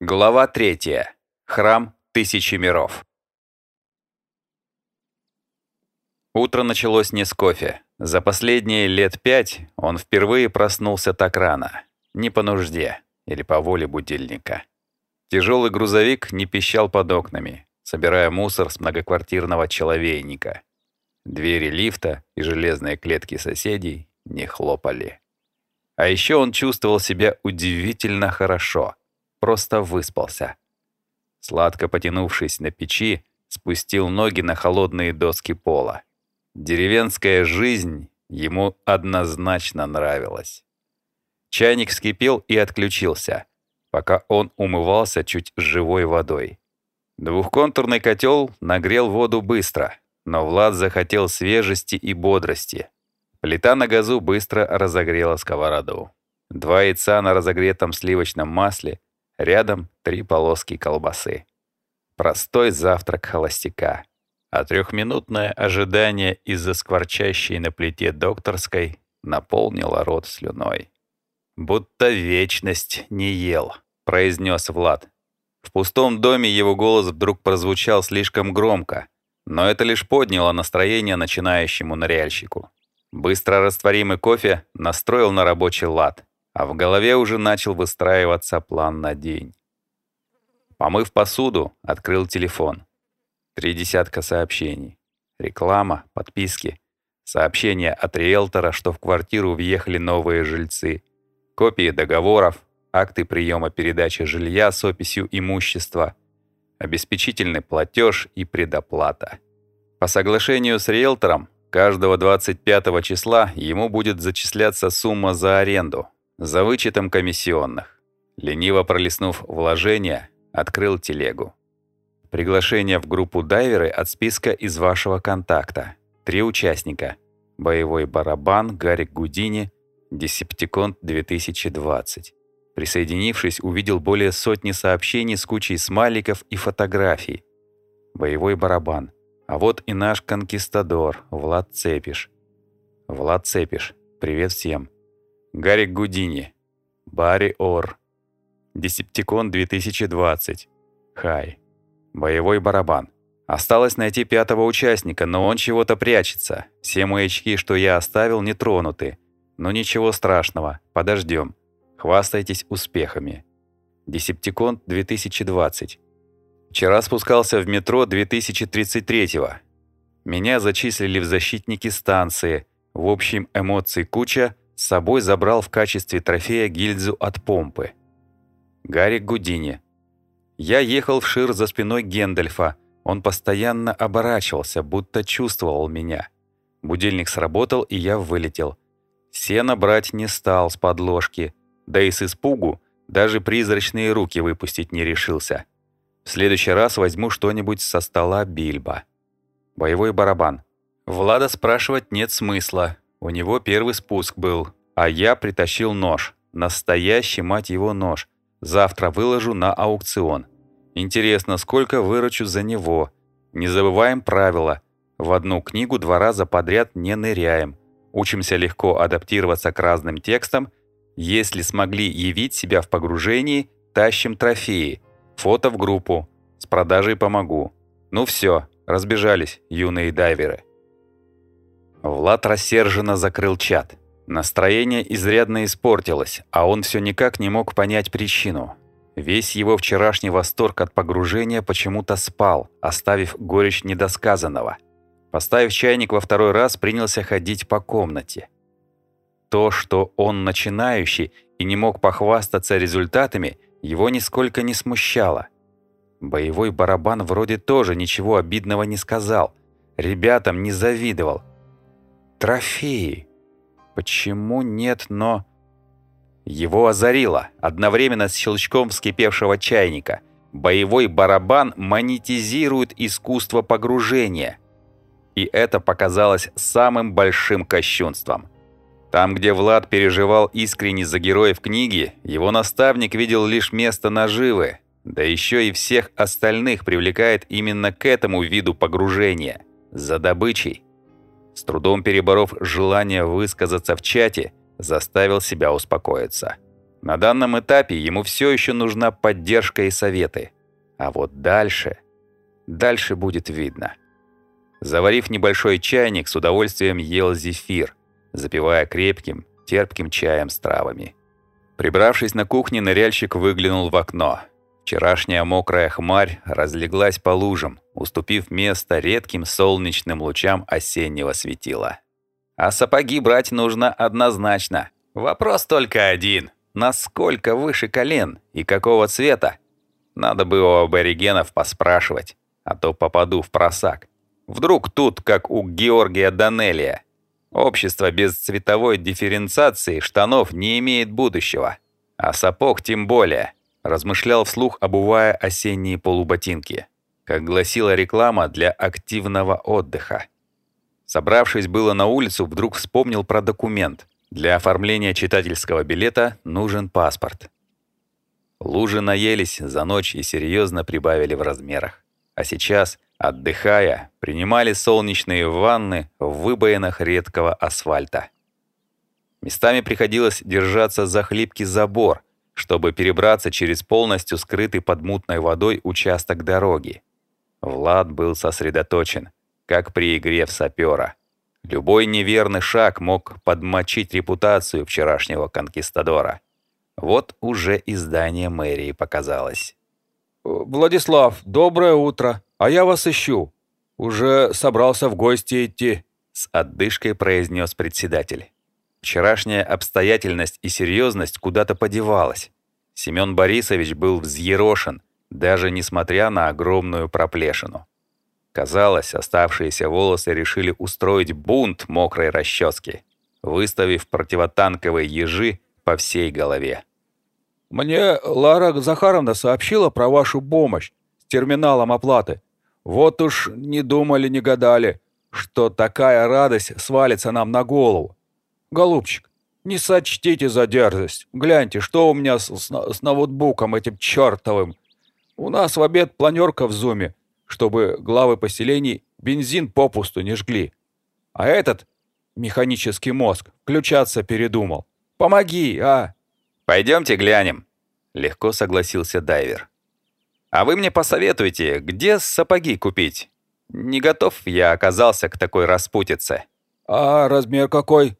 Глава третья. Храм Тысячи Миров. Утро началось не с кофе. За последние лет пять он впервые проснулся так рано. Не по нужде или по воле будильника. Тяжелый грузовик не пищал под окнами, собирая мусор с многоквартирного человейника. Двери лифта и железные клетки соседей не хлопали. А еще он чувствовал себя удивительно хорошо. Просто выспался. Сладко потянувшись на печи, спустил ноги на холодные доски пола. Деревенская жизнь ему однозначно нравилась. Чайник вскипел и отключился, пока он умывался чуть живой водой. Двухконтурный котел нагрел воду быстро, но Влад захотел свежести и бодрости. Плита на газу быстро разогрела сковороду. Два яйца на разогретом сливочном масле, рядом три полоски колбасы. Простой завтрак холостяка. А трехминутное ожидание из-за скворчащей на плите докторской наполнило рот слюной. «Будто вечность не ел», — произнес Влад. В пустом доме его голос вдруг прозвучал слишком громко, но это лишь подняло настроение начинающему ныряльщику. Быстро растворимый кофе настроил на рабочий лад, а в голове уже начал выстраиваться план на день. Помыв посуду, открыл телефон. Три десятка сообщений. Реклама, подписки, сообщения от риэлтора, что в квартиру въехали новые жильцы — копии договоров, акты приема передачи жилья с описью имущества, обеспечительный платеж и предоплата. По соглашению с риэлтором, каждого 25 числа ему будет зачисляться сумма за аренду, за вычетом комиссионных. Лениво пролистнув вложения, открыл телегу. Приглашение в группу дайверы от списка из вашего контакта. Три участника. Боевой барабан, Гарик Гудини, Десептикон 2020. Присоединившись, увидел более сотни сообщений с кучей смайликов и фотографий. Боевой барабан. А вот и наш конкистадор, Влад Цепиш. Влад Цепиш. Привет всем. Гарик Гудини. Барри Ор. Десептикон 2020. Хай. Боевой барабан. Осталось найти пятого участника, но он чего-то прячется. Все маячки, что я оставил, не тронуты. Но ничего страшного, подождем. Хвастайтесь успехами. Десептикон 2020. Вчера спускался в метро 2033-го. Меня зачислили в защитники станции. В общем, эмоций куча. С собой забрал в качестве трофея гильзу от помпы. Гарик Гудини. Я ехал в Шир за спиной Гендальфа. Он постоянно оборачивался, будто чувствовал меня. Будильник сработал, и я вылетел. Сено брать не стал с подложки, да и с испугу даже призрачные руки выпустить не решился. В следующий раз возьму что-нибудь со стола Бильбо. Боевой барабан. Влада спрашивать нет смысла. У него первый спуск был, а я притащил нож. Настоящий, мать его, нож. Завтра выложу на аукцион. Интересно, сколько выручу за него. Не забываем правила. В одну книгу два раза подряд не ныряем. Учимся легко адаптироваться к разным текстам. Если смогли явить себя в погружении, тащим трофеи. Фото в группу. С продажей помогу. Ну все, разбежались, юные дайверы. Влад рассерженно закрыл чат. Настроение изрядно испортилось, а он все никак не мог понять причину. Весь его вчерашний восторг от погружения почему-то спал, оставив горечь недосказанного – Поставив чайник во второй раз, принялся ходить по комнате. То, что он начинающий и не мог похвастаться результатами, его нисколько не смущало. Боевой барабан вроде тоже ничего обидного не сказал. Ребятам не завидовал. Трофеи. Почему нет, но... Его озарило, одновременно с щелчком вскипевшего чайника. Боевой барабан монетизирует искусство погружения – и это показалось самым большим кощунством. Там, где Влад переживал искренне за героев книги, его наставник видел лишь место наживы, да еще и всех остальных привлекает именно к этому виду погружения, за добычей. С трудом переборов желание высказаться в чате, заставил себя успокоиться. На данном этапе ему все еще нужна поддержка и советы. А вот дальше... Дальше будет видно. Заварив небольшой чайник, с удовольствием ел зефир, запивая крепким, терпким чаем с травами. Прибравшись на кухне, ныряльщик выглянул в окно. Вчерашняя мокрая хмарь разлеглась по лужам, уступив место редким солнечным лучам осеннего светила. А сапоги брать нужно однозначно. Вопрос только один. Насколько выше колен и какого цвета? Надо бы у аборигенов поспрашивать, а то попаду в просак. Вдруг тут, как у Георгия Данелия, общество без цветовой дифференциации штанов не имеет будущего. А сапог тем более. Размышлял вслух, обувая осенние полуботинки. Как гласила реклама для активного отдыха. Собравшись было на улицу, вдруг вспомнил про документ. Для оформления читательского билета нужен паспорт. Лужи наелись за ночь и серьезно прибавили в размерах. А сейчас, отдыхая, принимали солнечные ванны в выбоинах редкого асфальта. Местами приходилось держаться за хлипкий забор, чтобы перебраться через полностью скрытый под мутной водой участок дороги. Влад был сосредоточен, как при игре в сапера. Любой неверный шаг мог подмочить репутацию вчерашнего конкистадора. Вот уже и здание мэрии показалось. «Владислав, доброе утро. А я вас ищу. Уже собрался в гости идти», — с отдышкой произнес председатель. Вчерашняя обстоятельность и серьезность куда-то подевалась. Семен Борисович был взъерошен, даже несмотря на огромную проплешину. Казалось, оставшиеся волосы решили устроить бунт мокрой расчески, выставив противотанковые ежи по всей голове. «Мне Лара Захаровна сообщила про вашу помощь с терминалом оплаты. Вот уж не думали, не гадали, что такая радость свалится нам на голову. Голубчик, не сочтите за дерзость. Гляньте, что у меня с, с, с ноутбуком этим чертовым. У нас в обед планерка в зуме чтобы главы поселений бензин попусту не жгли. А этот, механический мозг, включаться передумал. Помоги, а!» «Пойдемте глянем», — легко согласился дайвер. «А вы мне посоветуйте, где сапоги купить? Не готов я оказался к такой распутице». «А размер какой?»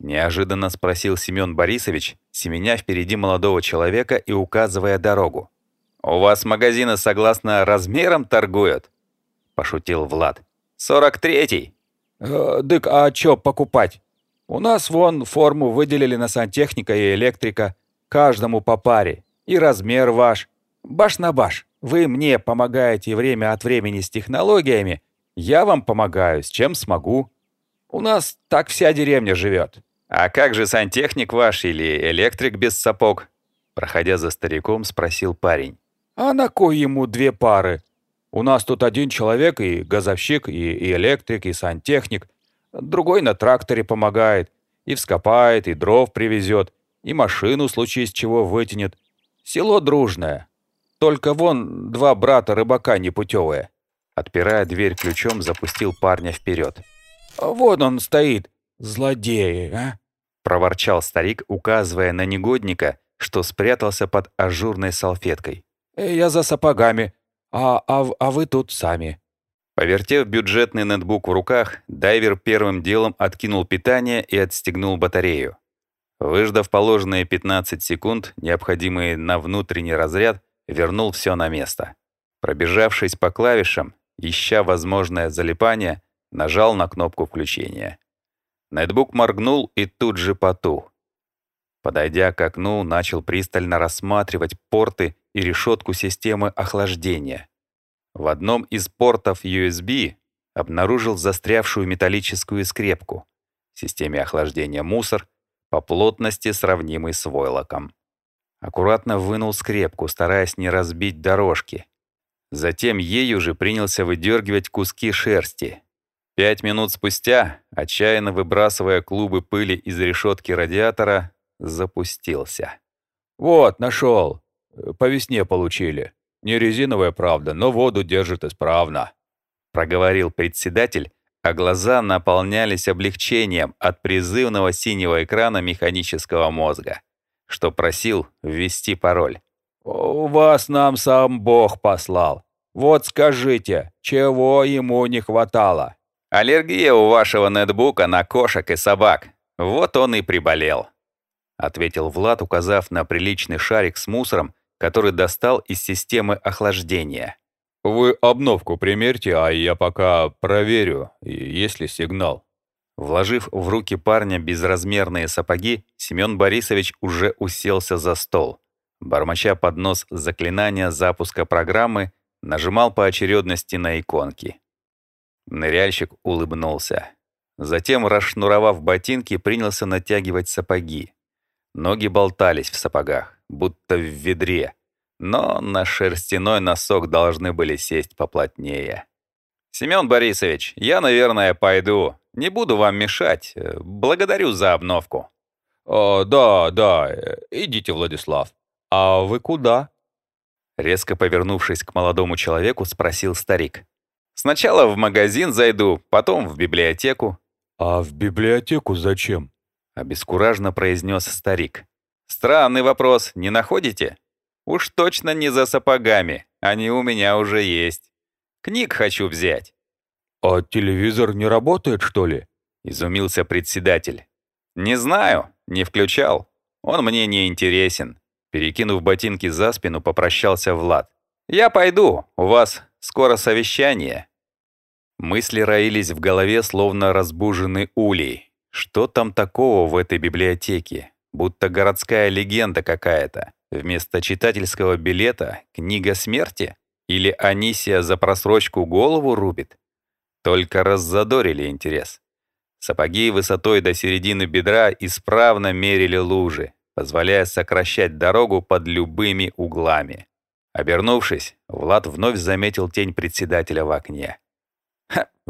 Неожиданно спросил Семен Борисович, семеня впереди молодого человека и указывая дорогу. «У вас магазины согласно размерам торгуют?» — пошутил Влад. «Сорок третий». Э, «Дык, а чё покупать? У нас вон форму выделили на сантехника и электрика. Каждому по паре. И размер ваш. Баш на баш. Вы мне помогаете время от времени с технологиями. Я вам помогаю, с чем смогу. У нас так вся деревня живет. «А как же сантехник ваш или электрик без сапог?» Проходя за стариком, спросил парень. А на кой ему две пары? У нас тут один человек и газовщик, и, и электрик, и сантехник. Другой на тракторе помогает. И вскопает, и дров привезет, и машину, случись чего, вытянет. Село дружное. Только вон два брата рыбака непутевые. Отпирая дверь ключом, запустил парня вперед. «Вот он стоит, злодеи, а!» Проворчал старик, указывая на негодника, что спрятался под ажурной салфеткой. Э, «Я за сапогами, а, а, а вы тут сами». Повертев бюджетный ноутбук в руках, дайвер первым делом откинул питание и отстегнул батарею. Выждав положенные 15 секунд, необходимые на внутренний разряд, вернул все на место. Пробежавшись по клавишам, ища возможное залипание, нажал на кнопку включения. Ноутбук моргнул и тут же потух. Подойдя к окну, начал пристально рассматривать порты и решетку системы охлаждения. В одном из портов USB обнаружил застрявшую металлическую скрепку. В системе охлаждения мусор по плотности сравнимый с войлоком. Аккуратно вынул скрепку, стараясь не разбить дорожки. Затем ею же принялся выдергивать куски шерсти. Пять минут спустя, отчаянно выбрасывая клубы пыли из решетки радиатора, запустился. «Вот, нашел. По весне получили. Не резиновая, правда, но воду держит исправно», — проговорил председатель, а глаза наполнялись облегчением от призывного синего экрана механического мозга. что просил ввести пароль. «У вас нам сам Бог послал. Вот скажите, чего ему не хватало?» «Аллергия у вашего нетбука на кошек и собак. Вот он и приболел», — ответил Влад, указав на приличный шарик с мусором, который достал из системы охлаждения. «Вы обновку примерьте, а я пока проверю, есть ли сигнал». Вложив в руки парня безразмерные сапоги, Семен Борисович уже уселся за стол. Бормоча под нос заклинания запуска программы, нажимал по очередности на иконки. Ныряльщик улыбнулся. Затем, расшнуровав ботинки, принялся натягивать сапоги. Ноги болтались в сапогах, будто в ведре, но на шерстяной носок должны были сесть поплотнее. «Семён Борисович, я, наверное, пойду. Не буду вам мешать. Благодарю за обновку». «О, да, да, идите, Владислав. А вы куда?» Резко повернувшись к молодому человеку, спросил старик. «Сначала в магазин зайду, потом в библиотеку». «А в библиотеку зачем?» Обескураженно произнес старик. «Странный вопрос, не находите? Уж точно не за сапогами, они у меня уже есть. Книг хочу взять». «А телевизор не работает, что ли?» Изумился председатель. «Не знаю, не включал. Он мне не интересен. Перекинув ботинки за спину, попрощался Влад. «Я пойду, у вас скоро совещание». Мысли роились в голове, словно разбуженный улей. Что там такого в этой библиотеке? Будто городская легенда какая-то. Вместо читательского билета — книга смерти? Или Анисия за просрочку голову рубит? Только раззадорили интерес. Сапоги высотой до середины бедра исправно мерили лужи, позволяя сокращать дорогу под любыми углами. Обернувшись, Влад вновь заметил тень председателя в окне.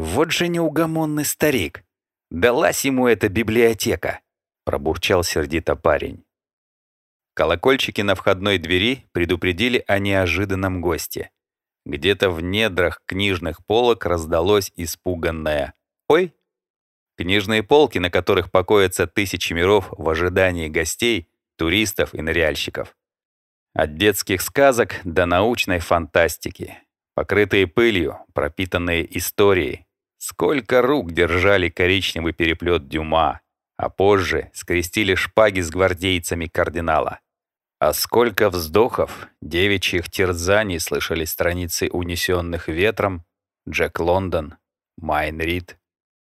«Ха, вот же неугомонный старик! Далась ему эта библиотека!» пробурчал сердито парень. Колокольчики на входной двери предупредили о неожиданном госте. Где-то в недрах книжных полок раздалось испуганное «Ой!». Книжные полки, на которых покоятся тысячи миров в ожидании гостей, туристов и ныряльщиков. От детских сказок до научной фантастики. Покрытые пылью, пропитанные историей. Сколько рук держали коричневый переплет Дюма, а позже скрестили шпаги с гвардейцами кардинала. А сколько вздохов, девичьих терзаний слышали страницы унесенных ветром, Джек Лондон, Майн Рид.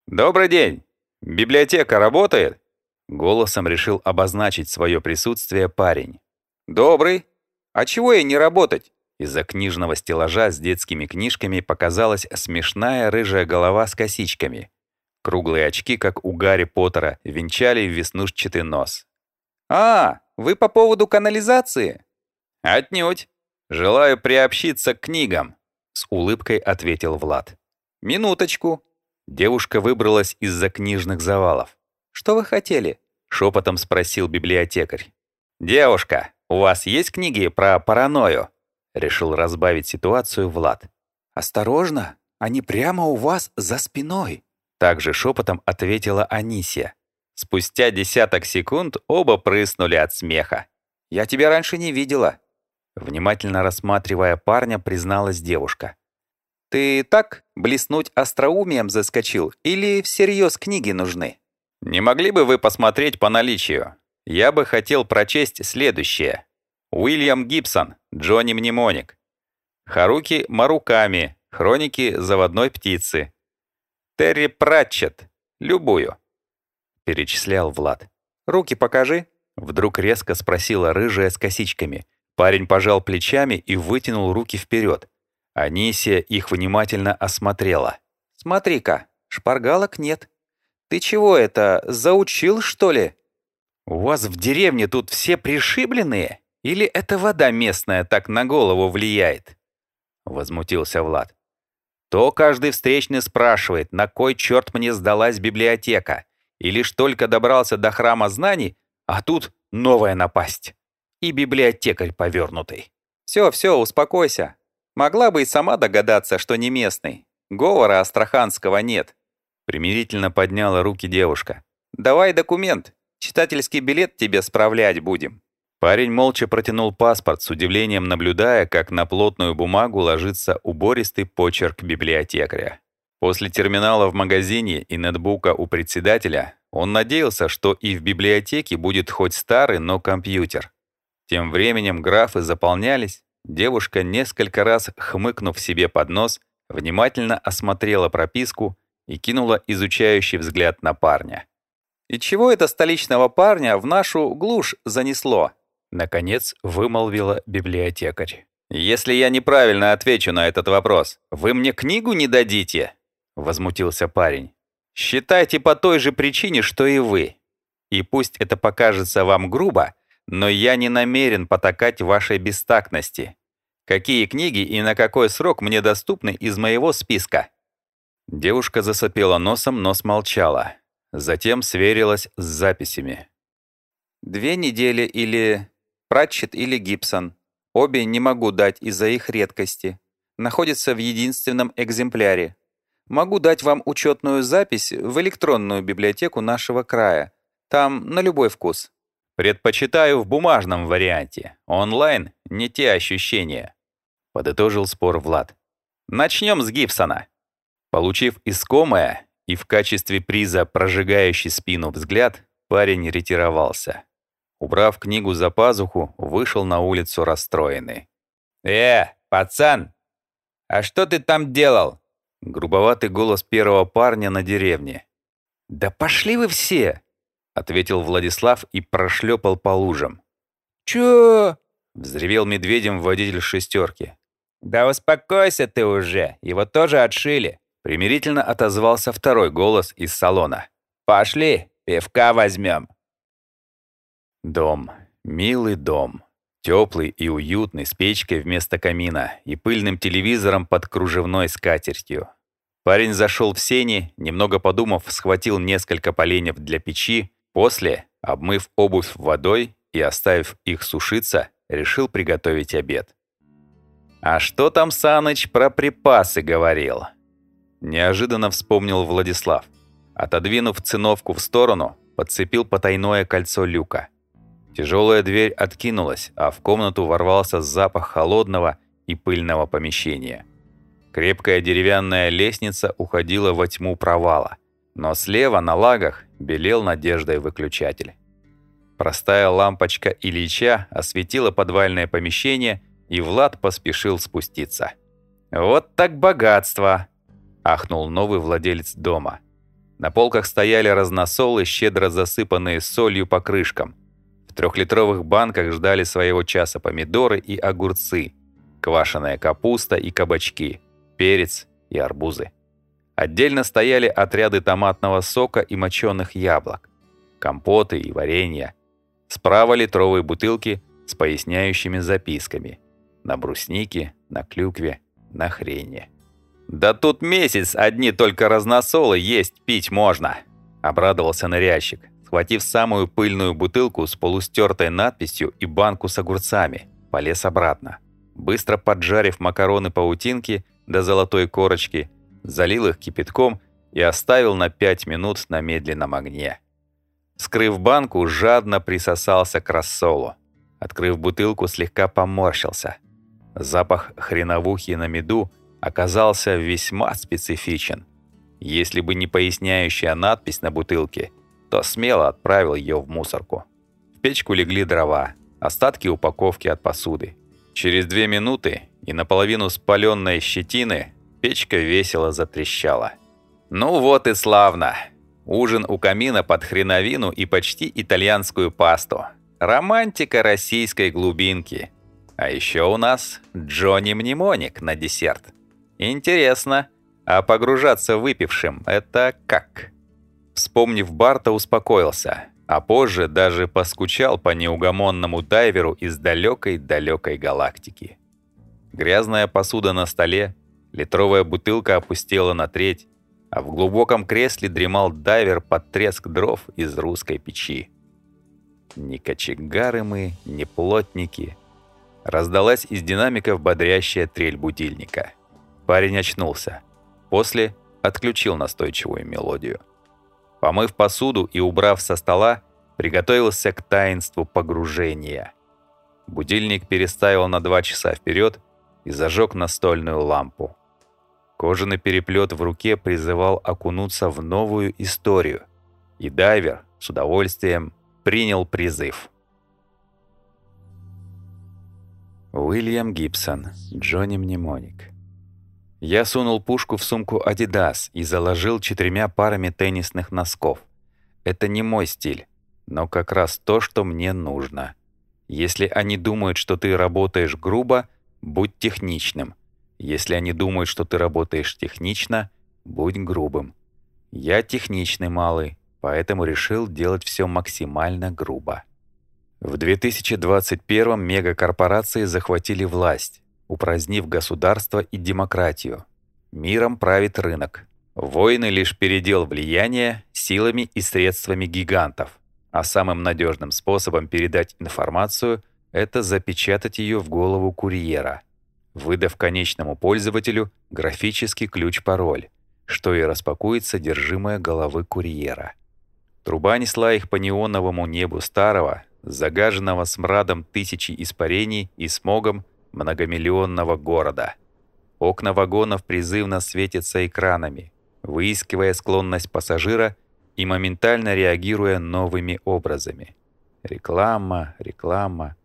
«Добрый день! Библиотека работает?» Голосом решил обозначить свое присутствие парень. «Добрый. А чего ей не работать?» Из-за книжного стеллажа с детскими книжками показалась смешная рыжая голова с косичками. Круглые очки, как у Гарри Поттера, венчали веснушчатый нос. «А, вы по поводу канализации?» «Отнюдь. Желаю приобщиться к книгам», — с улыбкой ответил Влад. «Минуточку». Девушка выбралась из-за книжных завалов. «Что вы хотели?» — шепотом спросил библиотекарь. «Девушка, у вас есть книги про паранойю?» — решил разбавить ситуацию Влад. «Осторожно, они прямо у вас за спиной!» Также шепотом ответила Анисия. Спустя десяток секунд оба прыснули от смеха. «Я тебя раньше не видела», — внимательно рассматривая парня, призналась девушка. «Ты так блеснуть остроумием заскочил или всерьез книги нужны?» Не могли бы вы посмотреть по наличию? Я бы хотел прочесть следующее. Уильям Гибсон, Джонни Мнемоник. Харуки Маруками, Хроники заводной птицы. Терри Пратчет, любую. Перечислял Влад. Руки покажи. Вдруг резко спросила рыжая с косичками. Парень пожал плечами и вытянул руки вперед. Анисия их внимательно осмотрела. «Смотри-ка, шпаргалок нет. Ты чего это, заучил, что ли? У вас в деревне тут все пришибленные? Или это вода местная так на голову влияет?» Возмутился Влад. То каждый встречный спрашивает, на кой черт мне сдалась библиотека. И лишь только добрался до храма знаний, а тут новая напасть. И библиотекарь повернутый. Все, все, успокойся. Могла бы и сама догадаться, что не местный. Говора астраханского нет. Примирительно подняла руки девушка. «Давай документ. Читательский билет тебе справлять будем». Парень молча протянул паспорт, с удивлением наблюдая, как на плотную бумагу ложится убористый почерк библиотекаря. После терминала в магазине и нетбука у председателя он надеялся, что и в библиотеке будет хоть старый, но компьютер. Тем временем графы заполнялись, девушка, несколько раз хмыкнув себе под нос, внимательно осмотрела прописку и кинула изучающий взгляд на парня. «И чего это столичного парня в нашу глушь занесло?» Наконец вымолвила библиотекарь. «Если я неправильно отвечу на этот вопрос, вы мне книгу не дадите?» Возмутился парень. «Считайте по той же причине, что и вы. И пусть это покажется вам грубо, но я не намерен потакать вашей бестактности. Какие книги и на какой срок мне доступны из моего списка?» Девушка засопела носом, но смолчала. Затем сверилась с записями. «Две недели или Пратчет или Гибсон. Обе не могу дать из-за их редкости. Находятся в единственном экземпляре. Могу дать вам учетную запись в электронную библиотеку нашего края. Там на любой вкус. Предпочитаю в бумажном варианте. Онлайн — не те ощущения. Подытожил спор Влад. Начнем с Гибсона. Получив искомое и в качестве приза прожигающий спину взгляд, парень ретировался. Убрав книгу за пазуху, вышел на улицу расстроенный. «Э, пацан, а что ты там делал?» Грубоватый голос первого парня на деревне. «Да пошли вы все!» — ответил Владислав и прошлепал по лужам. «Чё?» — взревел медведем водитель шестерки. «Да успокойся ты уже, его тоже отшили!» Примирительно отозвался второй голос из салона. «Пошли, пивка возьмем!» Дом. Милый дом. Теплый и уютный, с печкой вместо камина и пыльным телевизором под кружевной скатертью. Парень зашел в сени, немного подумав, схватил несколько поленьев для печи, после, обмыв обувь водой и оставив их сушиться, решил приготовить обед. «А что там Саныч про припасы говорил?» Неожиданно вспомнил Владислав. Отодвинув циновку в сторону, подцепил потайное кольцо люка. Тяжелая дверь откинулась, а в комнату ворвался запах холодного и пыльного помещения. Крепкая деревянная лестница уходила во тьму провала, но слева на лагах белел надеждой выключатель. Простая лампочка Ильича осветила подвальное помещение, и Влад поспешил спуститься. «Вот так богатство!» – ахнул новый владелец дома. На полках стояли разносолы, щедро засыпанные солью по крышкам – трехлитровых банках ждали своего часа помидоры и огурцы, квашеная капуста и кабачки, перец и арбузы. Отдельно стояли отряды томатного сока и моченых яблок, компоты и варенья. Справа литровые бутылки с поясняющими записками. На бруснике, на клюкве, на хрене. «Да тут месяц одни только разносолы есть пить можно!» — обрадовался ныряльщик, Схватив самую пыльную бутылку с полустертой надписью и банку с огурцами, полез обратно. Быстро поджарив макароны-паутинки до золотой корочки, залил их кипятком и оставил на 5 минут на медленном огне. Скрыв банку, жадно присосался к рассолу. Открыв бутылку, слегка поморщился. Запах хреновухи на меду оказался весьма специфичен. Если бы не поясняющая надпись на бутылке – то смело отправил ее в мусорку. В печку легли дрова, остатки упаковки от посуды. Через две минуты и наполовину спаленной щетины печка весело затрещала. Ну вот и славно. Ужин у камина под хреновину и почти итальянскую пасту. Романтика российской глубинки. А еще у нас Джонни Мнемоник на десерт. Интересно, а погружаться выпившим – это как? Вспомнив Барта, успокоился, а позже даже поскучал по неугомонному дайверу из далекой-далекой галактики. Грязная посуда на столе, литровая бутылка опустела на треть, а в глубоком кресле дремал дайвер под треск дров из русской печи. Ни кочегары мы, ни плотники. Раздалась из динамиков бодрящая трель будильника. Парень очнулся. После отключил настойчивую мелодию. Помыв посуду и убрав со стола, приготовился к таинству погружения. Будильник переставил на два часа вперед и зажег настольную лампу. Кожаный переплет в руке призывал окунуться в новую историю, и дайвер с удовольствием принял призыв. Уильям Гибсон, Джонни Мнемоник. Я сунул пушку в сумку Adidas и заложил четырьмя парами теннисных носков. Это не мой стиль, но как раз то, что мне нужно. Если они думают, что ты работаешь грубо, будь техничным. Если они думают, что ты работаешь технично, будь грубым. Я техничный малый, поэтому решил делать все максимально грубо. В 2021 мегакорпорации захватили власть, упразднив государство и демократию. Миром правит рынок. Войны — лишь передел влияния силами и средствами гигантов. А самым надежным способом передать информацию — это запечатать ее в голову курьера, выдав конечному пользователю графический ключ-пароль, что и распакует содержимое головы курьера. Труба несла их по неоновому небу старого, загаженного смрадом тысячи испарений и смогом многомиллионного города. Окна вагонов призывно светятся экранами, выискивая склонность пассажира и моментально реагируя новыми образами. Реклама, реклама.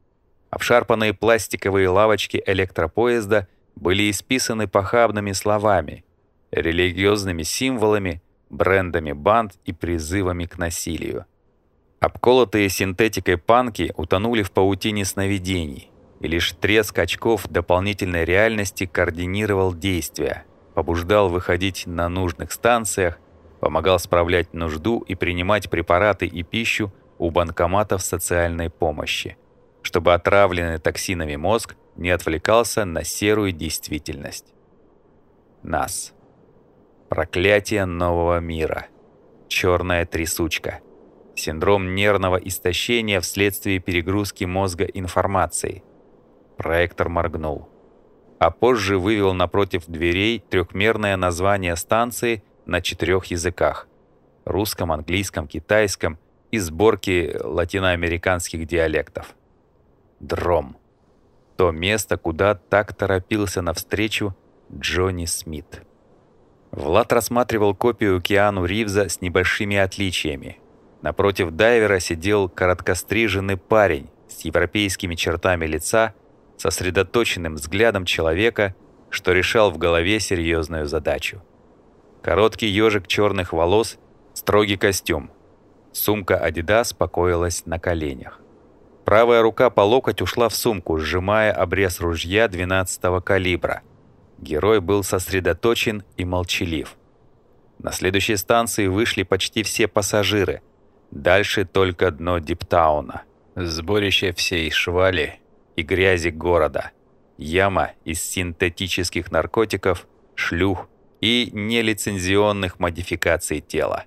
Обшарпанные пластиковые лавочки электропоезда были исписаны похабными словами, религиозными символами, брендами банд и призывами к насилию. Обколотые синтетикой панки утонули в паутине сновидений, и лишь треск очков дополнительной реальности координировал действия, побуждал выходить на нужных станциях, помогал справлять нужду и принимать препараты и пищу у банкоматов социальной помощи, чтобы отравленный токсинами мозг не отвлекался на серую действительность. Нас. Проклятие нового мира. Черная трясучка. Синдром нервного истощения вследствие перегрузки мозга информацией. Проектор моргнул. А позже вывел напротив дверей трехмерное название станции на четырех языках. Русском, английском, китайском и сборки латиноамериканских диалектов. Дром. То место, куда так торопился навстречу Джонни Смит. Влад рассматривал копию Киану Ривза с небольшими отличиями – Напротив дайвера сидел короткостриженный парень с европейскими чертами лица, сосредоточенным взглядом человека, что решал в голове серьезную задачу. Короткий ежик черных волос, строгий костюм. Сумка Adidas покоилась на коленях. Правая рука по локоть ушла в сумку, сжимая обрез ружья 12-го калибра. Герой был сосредоточен и молчалив. На следующей станции вышли почти все пассажиры – Дальше только дно Диптауна. Сборище всей швали и грязи города. Яма из синтетических наркотиков, шлюх и нелицензионных модификаций тела.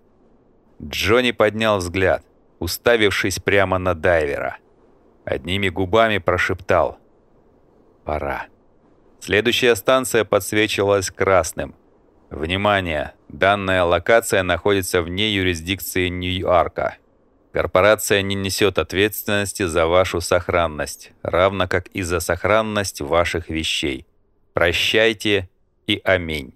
Джонни поднял взгляд, уставившись прямо на дайвера. Одними губами прошептал «Пора». Следующая станция подсвечивалась красным – Внимание! Данная локация находится вне юрисдикции Нью-Йорка. Корпорация не несет ответственности за вашу сохранность, равно как и за сохранность ваших вещей. Прощайте и аминь.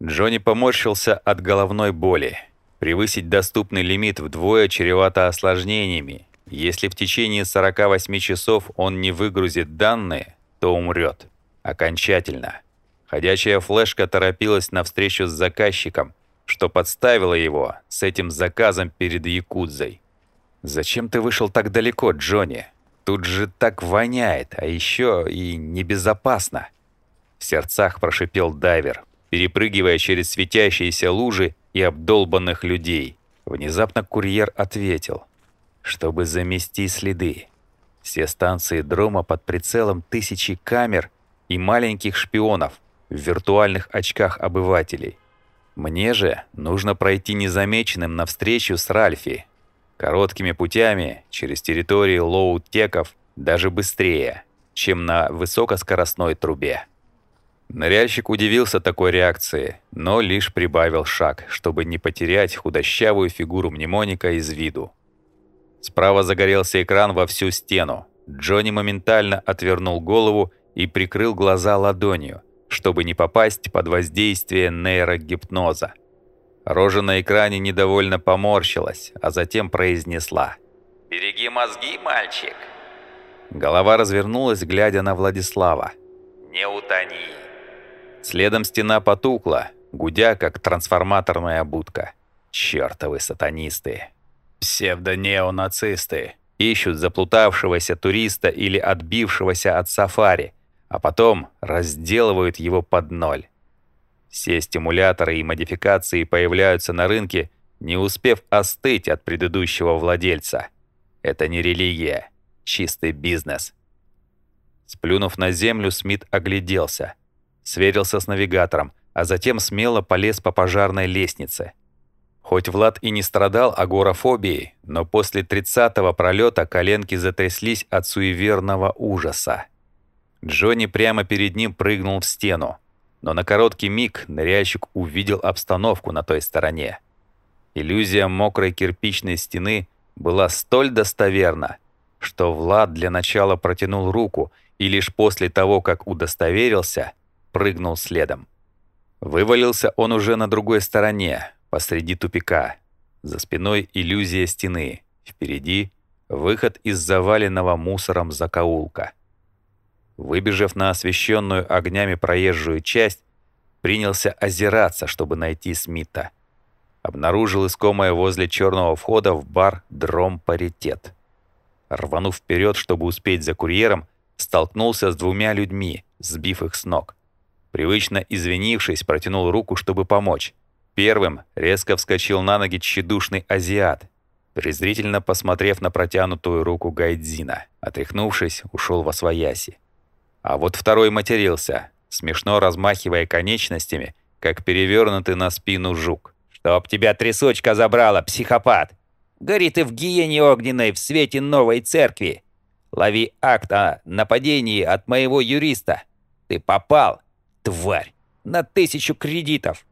Джонни поморщился от головной боли. Превысить доступный лимит вдвое чревато осложнениями. Если в течение 48 часов он не выгрузит данные, то умрет. Окончательно. Ходячая флешка торопилась навстречу с заказчиком, что подставило его с этим заказом перед Якудзой. «Зачем ты вышел так далеко, Джонни? Тут же так воняет, а еще и небезопасно!» В сердцах прошипел дайвер, перепрыгивая через светящиеся лужи и обдолбанных людей. Внезапно курьер ответил, чтобы замести следы. Все станции Дрома под прицелом тысячи камер и маленьких шпионов – в виртуальных очках обывателей. Мне же нужно пройти незамеченным навстречу с Ральфи. Короткими путями, через территории лоу-теков, даже быстрее, чем на высокоскоростной трубе. Ныряльщик удивился такой реакции, но лишь прибавил шаг, чтобы не потерять худощавую фигуру мнемоника из виду. Справа загорелся экран во всю стену. Джонни моментально отвернул голову и прикрыл глаза ладонью, чтобы не попасть под воздействие нейрогипноза. Рожа на экране недовольно поморщилась, а затем произнесла «Береги мозги, мальчик!» Голова развернулась, глядя на Владислава. «Не утони!» Следом стена потухла, гудя, как трансформаторная будка. Чёртовы сатанисты! Псевдонеонацисты! Ищут заплутавшегося туриста или отбившегося от сафари, а потом разделывают его под ноль. Все стимуляторы и модификации появляются на рынке, не успев остыть от предыдущего владельца. Это не религия, чистый бизнес. Сплюнув на землю, Смит огляделся, сверился с навигатором, а затем смело полез по пожарной лестнице. Хоть Влад и не страдал агорафобией, но после тридцатого пролета коленки затряслись от суеверного ужаса. Джонни прямо перед ним прыгнул в стену, но на короткий миг ныряльщик увидел обстановку на той стороне. Иллюзия мокрой кирпичной стены была столь достоверна, что Влад для начала протянул руку и лишь после того, как удостоверился, прыгнул следом. Вывалился он уже на другой стороне, посреди тупика. За спиной иллюзия стены, впереди выход из заваленного мусором закоулка. Выбежав на освещенную огнями проезжую часть, принялся озираться, чтобы найти Смита. Обнаружил искомое возле черного входа в бар дром-паритет. Рванув вперед, чтобы успеть за курьером, столкнулся с двумя людьми, сбив их с ног. Привычно извинившись, протянул руку, чтобы помочь. Первым резко вскочил на ноги тщедушный азиат, презрительно посмотрев на протянутую руку Гайдзина. Отряхнувшись, ушел во свояси. А вот второй матерился, смешно размахивая конечностями, как перевернутый на спину жук. «Чтоб тебя трясучка забрала, психопат! Гори ты в гиене огненной в свете новой церкви! Лови акт о нападении от моего юриста! Ты попал, тварь, на тысячу кредитов!»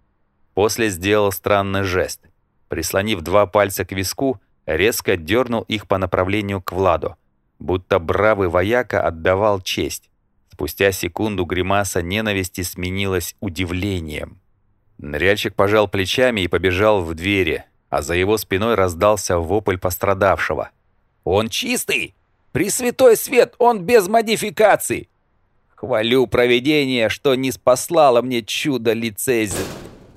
После сделал странный жест. Прислонив два пальца к виску, резко дернул их по направлению к Владу, будто бравый вояка отдавал честь. Спустя секунду гримаса ненависти сменилась удивлением. Ныряльщик пожал плечами и побежал в двери, а за его спиной раздался вопль пострадавшего. «Он чистый! Пресвятой свет, он без модификаций! Хвалю провидение, что не спаслало мне чудо лицезия!»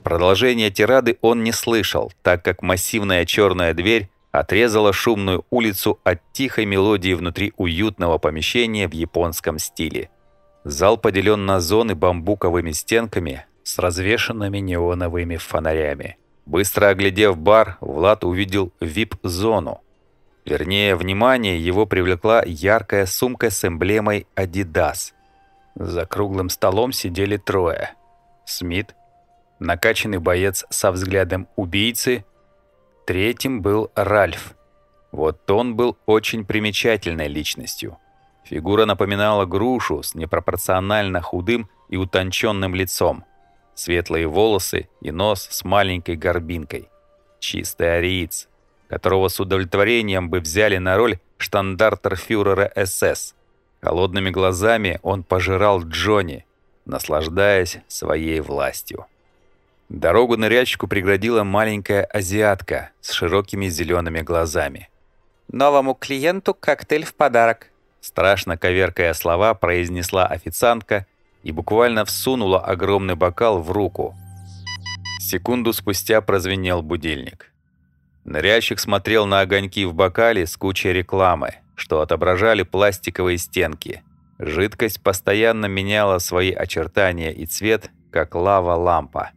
Продолжение тирады он не слышал, так как массивная черная дверь отрезала шумную улицу от тихой мелодии внутри уютного помещения в японском стиле. Зал поделен на зоны бамбуковыми стенками с развешанными неоновыми фонарями. Быстро оглядев бар, Влад увидел VIP-зону. Вернее, внимание его привлекла яркая сумка с эмблемой Adidas. За круглым столом сидели трое. Смит, накачанный боец со взглядом убийцы, третьим был Ральф. Вот он был очень примечательной личностью. Фигура напоминала грушу с непропорционально худым и утонченным лицом. Светлые волосы и нос с маленькой горбинкой. Чистый ариец, которого с удовлетворением бы взяли на роль штандартер-фюрера СС. Холодными глазами он пожирал Джонни, наслаждаясь своей властью. Дорогу ныряльщику преградила маленькая азиатка с широкими зелеными глазами. «Новому клиенту коктейль в подарок», Страшно коверкая слова, произнесла официантка и буквально всунула огромный бокал в руку. Секунду спустя прозвенел будильник. Ныряльщик смотрел на огоньки в бокале с кучей рекламы, что отображали пластиковые стенки. Жидкость постоянно меняла свои очертания и цвет, как лава-лампа.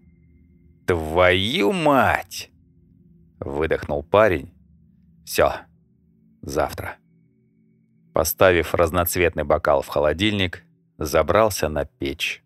«Твою мать!» — выдохнул парень. «Всё, завтра». Поставив разноцветный бокал в холодильник, забрался на печь.